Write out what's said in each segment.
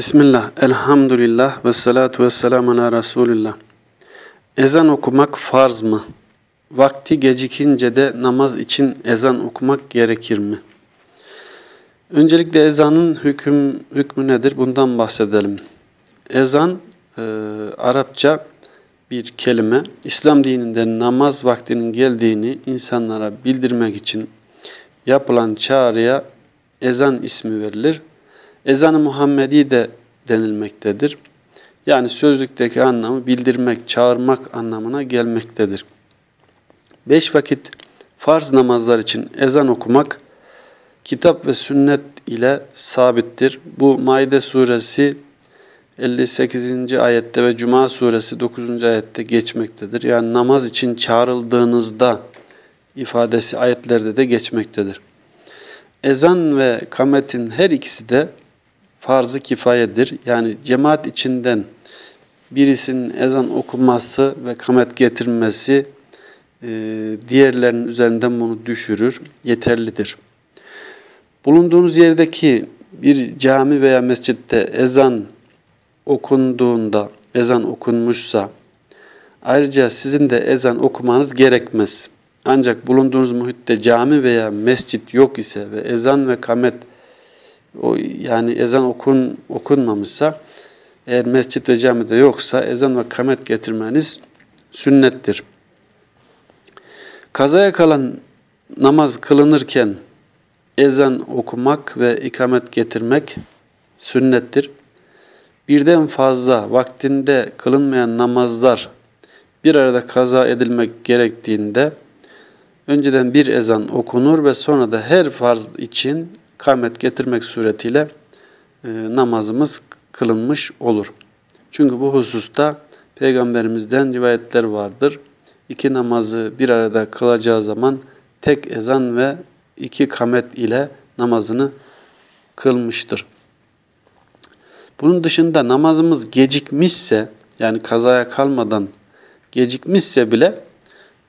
Bismillah, elhamdülillah ve salatu ve selamu ala Resulillah. Ezan okumak farz mı? Vakti gecikince de namaz için ezan okumak gerekir mi? Öncelikle ezanın hüküm, hükmü nedir? Bundan bahsedelim. Ezan, e, Arapça bir kelime. İslam dininde namaz vaktinin geldiğini insanlara bildirmek için yapılan çağrıya ezan ismi verilir. Ezan-ı Muhammedi de denilmektedir. Yani sözlükteki anlamı bildirmek, çağırmak anlamına gelmektedir. Beş vakit farz namazlar için ezan okumak kitap ve sünnet ile sabittir. Bu Maide suresi 58. ayette ve Cuma suresi 9. ayette geçmektedir. Yani namaz için çağrıldığınızda ifadesi ayetlerde de geçmektedir. Ezan ve kametin her ikisi de farz-ı kifayedir. Yani cemaat içinden birisinin ezan okuması ve kamet getirmesi e, diğerlerinin üzerinden bunu düşürür, yeterlidir. Bulunduğunuz yerdeki bir cami veya mescitte ezan okunduğunda, ezan okunmuşsa, ayrıca sizin de ezan okumanız gerekmez. Ancak bulunduğunuz muhitte cami veya mescit yok ise ve ezan ve kamet o yani ezan okun okunmamışsa eğer mescit ve camide yoksa ezan ve kamet getirmeniz sünnettir. Kazaya kalan namaz kılınırken ezan okumak ve ikamet getirmek sünnettir. Birden fazla vaktinde kılınmayan namazlar bir arada kaza edilmek gerektiğinde önceden bir ezan okunur ve sonra da her farz için kamet getirmek suretiyle e, namazımız kılınmış olur. Çünkü bu hususta Peygamberimizden rivayetler vardır. İki namazı bir arada kılacağı zaman tek ezan ve iki kamet ile namazını kılmıştır. Bunun dışında namazımız gecikmişse yani kazaya kalmadan gecikmişse bile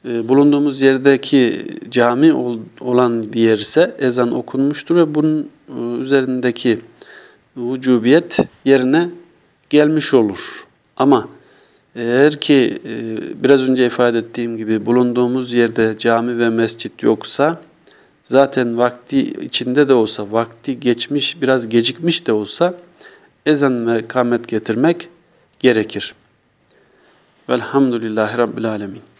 e, bulunduğumuz yerdeki cami olan bir yerse ezan okunmuştur ve bunun e, üzerindeki vücubiyet yerine gelmiş olur. Ama eğer ki e, biraz önce ifade ettiğim gibi bulunduğumuz yerde cami ve mescit yoksa zaten vakti içinde de olsa, vakti geçmiş, biraz gecikmiş de olsa ezan ve kamet getirmek gerekir. Velhamdülillahi Rabbil Alemin.